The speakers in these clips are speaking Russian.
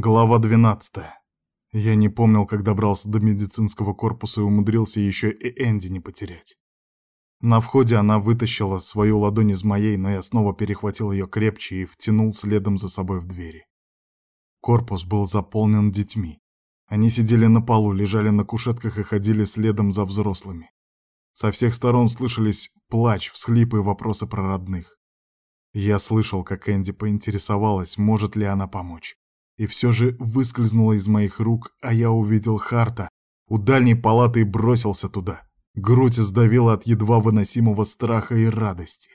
Глава 12. Я не помнил, как добрался до медицинского корпуса и умудрился еще и Энди не потерять. На входе она вытащила свою ладонь из моей, но я снова перехватил ее крепче и втянул следом за собой в двери. Корпус был заполнен детьми. Они сидели на полу, лежали на кушетках и ходили следом за взрослыми. Со всех сторон слышались плач, всхлипы и вопросы про родных. Я слышал, как Энди поинтересовалась, может ли она помочь и все же выскользнула из моих рук, а я увидел Харта у дальней палаты и бросился туда. Грудь сдавила от едва выносимого страха и радости.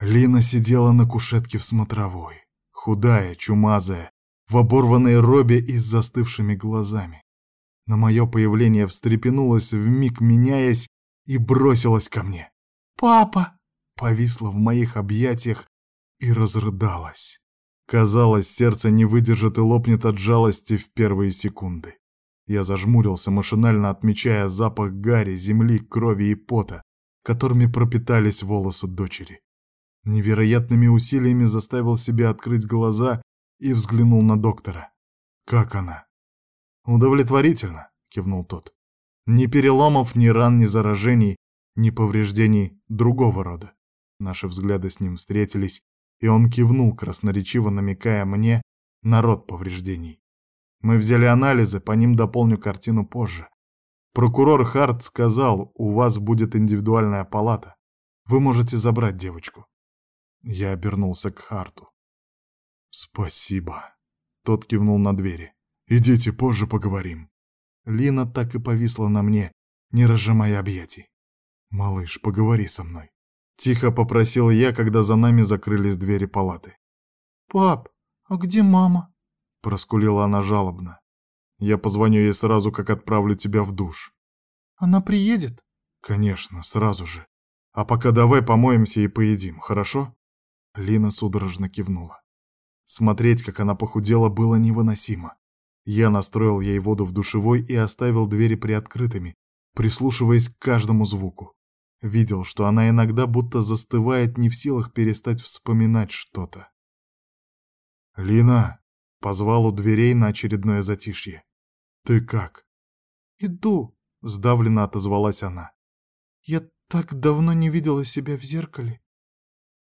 Лина сидела на кушетке в смотровой, худая, чумазая, в оборванной робе и с застывшими глазами. На мое появление встрепенулась, вмиг меняясь, и бросилась ко мне. «Папа!» повисла в моих объятиях и разрыдалась. Казалось, сердце не выдержит и лопнет от жалости в первые секунды. Я зажмурился, машинально отмечая запах гари, земли, крови и пота, которыми пропитались волосы дочери. Невероятными усилиями заставил себя открыть глаза и взглянул на доктора. «Как она?» «Удовлетворительно», — кивнул тот. «Ни переломов, ни ран, ни заражений, ни повреждений другого рода». Наши взгляды с ним встретились, и он кивнул, красноречиво намекая мне на род повреждений. Мы взяли анализы, по ним дополню картину позже. Прокурор Харт сказал, у вас будет индивидуальная палата. Вы можете забрать девочку. Я обернулся к Харту. Спасибо. Тот кивнул на двери. Идите, позже поговорим. Лина так и повисла на мне, не разжимая объятий. Малыш, поговори со мной. Тихо попросил я, когда за нами закрылись двери палаты. «Пап, а где мама?» Проскулила она жалобно. «Я позвоню ей сразу, как отправлю тебя в душ». «Она приедет?» «Конечно, сразу же. А пока давай помоемся и поедим, хорошо?» Лина судорожно кивнула. Смотреть, как она похудела, было невыносимо. Я настроил ей воду в душевой и оставил двери приоткрытыми, прислушиваясь к каждому звуку. Видел, что она иногда будто застывает, не в силах перестать вспоминать что-то. «Лина!» — позвал у дверей на очередное затишье. «Ты как?» «Иду!» — сдавленно отозвалась она. «Я так давно не видела себя в зеркале».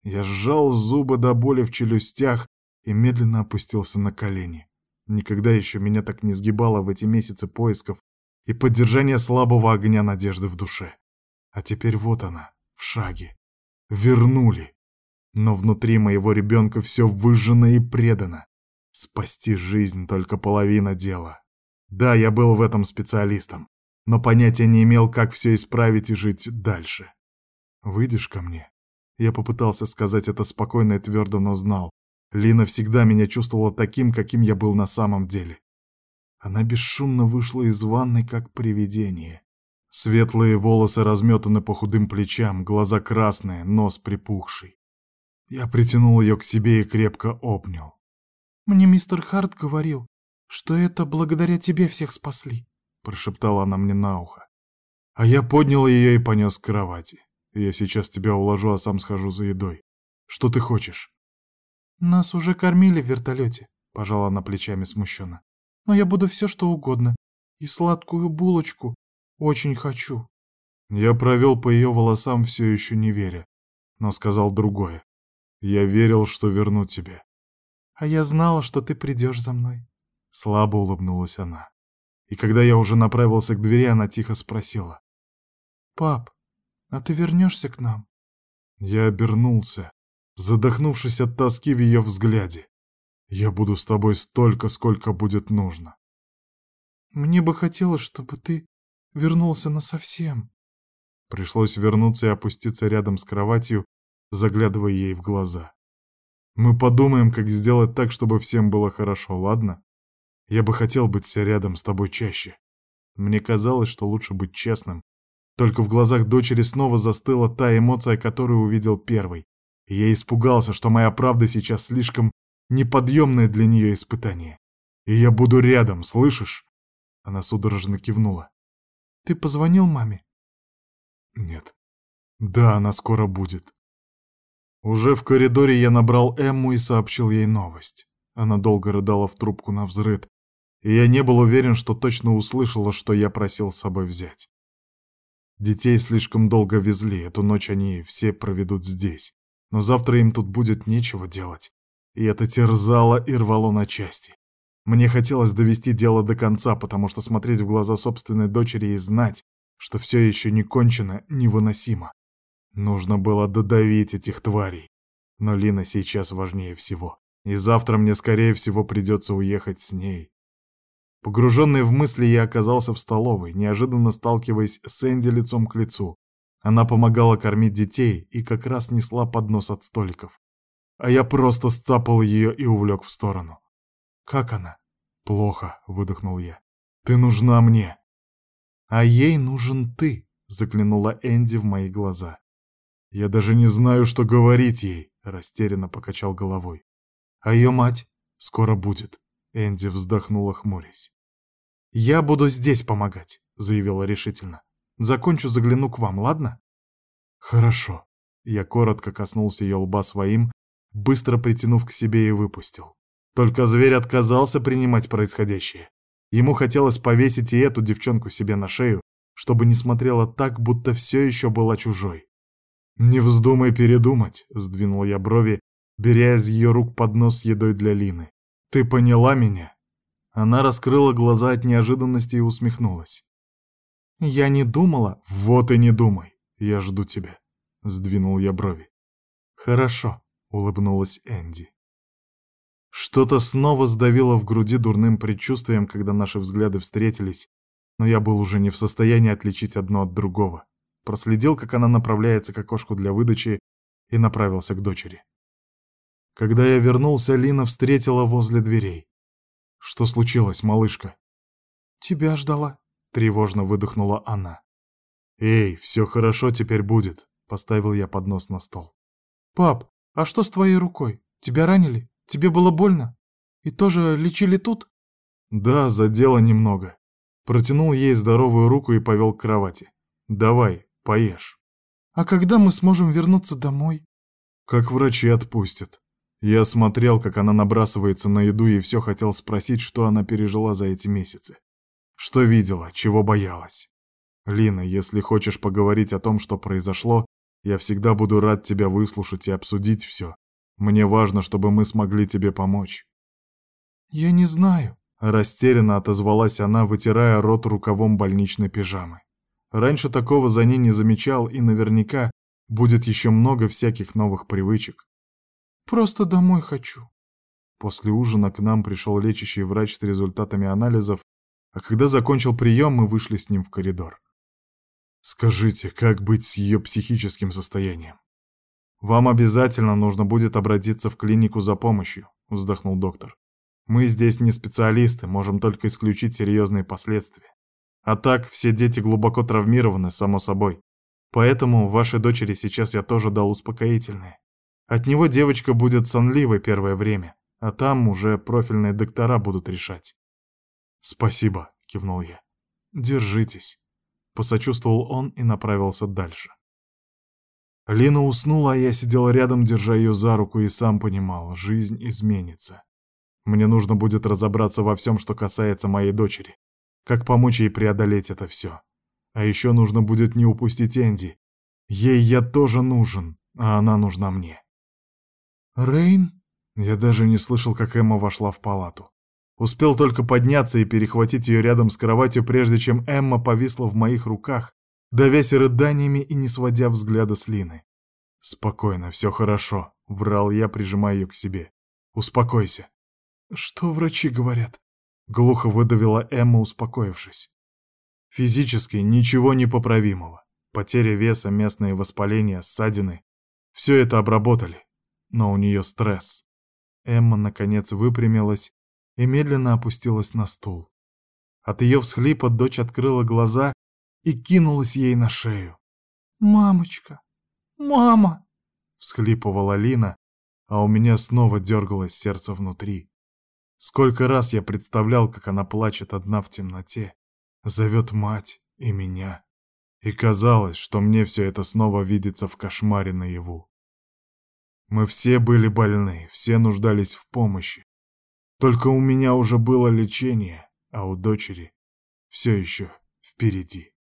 Я сжал зубы до боли в челюстях и медленно опустился на колени. Никогда еще меня так не сгибало в эти месяцы поисков и поддержания слабого огня надежды в душе. А теперь вот она, в шаге. Вернули. Но внутри моего ребенка все выжжено и предано. Спасти жизнь только половина дела. Да, я был в этом специалистом, но понятия не имел, как все исправить и жить дальше. «Выйдешь ко мне?» Я попытался сказать это спокойно и твердо, но знал. Лина всегда меня чувствовала таким, каким я был на самом деле. Она бесшумно вышла из ванной, как привидение. Светлые волосы разметаны по худым плечам, глаза красные, нос припухший. Я притянул ее к себе и крепко обнял. «Мне мистер Харт говорил, что это благодаря тебе всех спасли», — прошептала она мне на ухо. А я поднял ее и понес к кровати. Я сейчас тебя уложу, а сам схожу за едой. Что ты хочешь? Нас уже кормили в вертолете, пожала она плечами смущенно. Но я буду все, что угодно. И сладкую булочку, очень хочу. Я провел по ее волосам, все еще не веря, но сказал другое. Я верил, что верну тебя. А я знала, что ты придешь за мной. Слабо улыбнулась она. И когда я уже направился к двери, она тихо спросила. «Пап, а ты вернешься к нам?» Я обернулся, задохнувшись от тоски в ее взгляде. «Я буду с тобой столько, сколько будет нужно». «Мне бы хотелось, чтобы ты вернулся насовсем. Пришлось вернуться и опуститься рядом с кроватью, заглядывая ей в глаза. Мы подумаем, как сделать так, чтобы всем было хорошо, ладно? Я бы хотел быть рядом с тобой чаще. Мне казалось, что лучше быть честным. Только в глазах дочери снова застыла та эмоция, которую увидел первый. Я испугался, что моя правда сейчас слишком неподъемное для нее испытание. И я буду рядом, слышишь? Она судорожно кивнула. Ты позвонил маме? Нет. Да, она скоро будет. Уже в коридоре я набрал Эмму и сообщил ей новость. Она долго рыдала в трубку на взрыд, и я не был уверен, что точно услышала, что я просил с собой взять. Детей слишком долго везли, эту ночь они все проведут здесь. Но завтра им тут будет нечего делать. И это терзало и рвало на части. Мне хотелось довести дело до конца, потому что смотреть в глаза собственной дочери и знать, что все еще не кончено, невыносимо. Нужно было додавить этих тварей. Но Лина сейчас важнее всего. И завтра мне, скорее всего, придется уехать с ней. Погруженный в мысли, я оказался в столовой, неожиданно сталкиваясь с Энди лицом к лицу. Она помогала кормить детей и как раз несла поднос от столиков. А я просто сцапал ее и увлек в сторону. «Как она?» «Плохо», — выдохнул я. «Ты нужна мне». «А ей нужен ты», — заглянула Энди в мои глаза. «Я даже не знаю, что говорить ей», — растерянно покачал головой. «А ее мать скоро будет», — Энди вздохнула, хмурясь. «Я буду здесь помогать», — заявила решительно. «Закончу, загляну к вам, ладно?» «Хорошо». Я коротко коснулся ее лба своим, быстро притянув к себе и выпустил. Только зверь отказался принимать происходящее. Ему хотелось повесить и эту девчонку себе на шею, чтобы не смотрела так, будто все еще была чужой. «Не вздумай передумать», — сдвинул я брови, беря из ее рук поднос с едой для Лины. «Ты поняла меня?» Она раскрыла глаза от неожиданности и усмехнулась. «Я не думала...» «Вот и не думай, я жду тебя», — сдвинул я брови. «Хорошо», — улыбнулась Энди. Что-то снова сдавило в груди дурным предчувствием, когда наши взгляды встретились, но я был уже не в состоянии отличить одно от другого. Проследил, как она направляется к окошку для выдачи, и направился к дочери. Когда я вернулся, Лина встретила возле дверей. «Что случилось, малышка?» «Тебя ждала», — тревожно выдохнула она. «Эй, все хорошо теперь будет», — поставил я поднос на стол. «Пап, а что с твоей рукой? Тебя ранили? Тебе было больно? И тоже лечили тут?» «Да, задело немного». Протянул ей здоровую руку и повел к кровати. «Давай, поешь». «А когда мы сможем вернуться домой?» «Как врачи отпустят», я смотрел, как она набрасывается на еду и все хотел спросить, что она пережила за эти месяцы. Что видела, чего боялась. Лина, если хочешь поговорить о том, что произошло, я всегда буду рад тебя выслушать и обсудить все. Мне важно, чтобы мы смогли тебе помочь. Я не знаю. Растерянно отозвалась она, вытирая рот рукавом больничной пижамы. Раньше такого за ней не замечал, и наверняка будет еще много всяких новых привычек. Просто домой хочу. После ужина к нам пришел лечащий врач с результатами анализов, а когда закончил прием, мы вышли с ним в коридор. Скажите, как быть с ее психическим состоянием? Вам обязательно нужно будет обратиться в клинику за помощью, вздохнул доктор. Мы здесь не специалисты, можем только исключить серьезные последствия. А так, все дети глубоко травмированы, само собой. Поэтому вашей дочери сейчас я тоже дал успокоительное. От него девочка будет сонливой первое время, а там уже профильные доктора будут решать. «Спасибо», — кивнул я. «Держитесь», — посочувствовал он и направился дальше. Лина уснула, а я сидел рядом, держа ее за руку, и сам понимал, жизнь изменится. Мне нужно будет разобраться во всем, что касается моей дочери. Как помочь ей преодолеть это все. А еще нужно будет не упустить Энди. Ей я тоже нужен, а она нужна мне. «Рейн?» Я даже не слышал, как Эмма вошла в палату. Успел только подняться и перехватить ее рядом с кроватью, прежде чем Эмма повисла в моих руках, давясь рыданиями и не сводя взгляда с Лины. «Спокойно, все хорошо», — врал я, прижимая ее к себе. «Успокойся». «Что врачи говорят?» — глухо выдавила Эмма, успокоившись. «Физически ничего непоправимого. Потеря веса, местные воспаления, ссадины — все это обработали но у нее стресс. Эмма, наконец, выпрямилась и медленно опустилась на стул. От ее всхлипа дочь открыла глаза и кинулась ей на шею. «Мамочка! Мама!» — всхлипывала Лина, а у меня снова дергалось сердце внутри. Сколько раз я представлял, как она плачет одна в темноте, зовет мать и меня. И казалось, что мне все это снова видится в кошмаре наяву. Мы все были больны, все нуждались в помощи. Только у меня уже было лечение, а у дочери все еще впереди.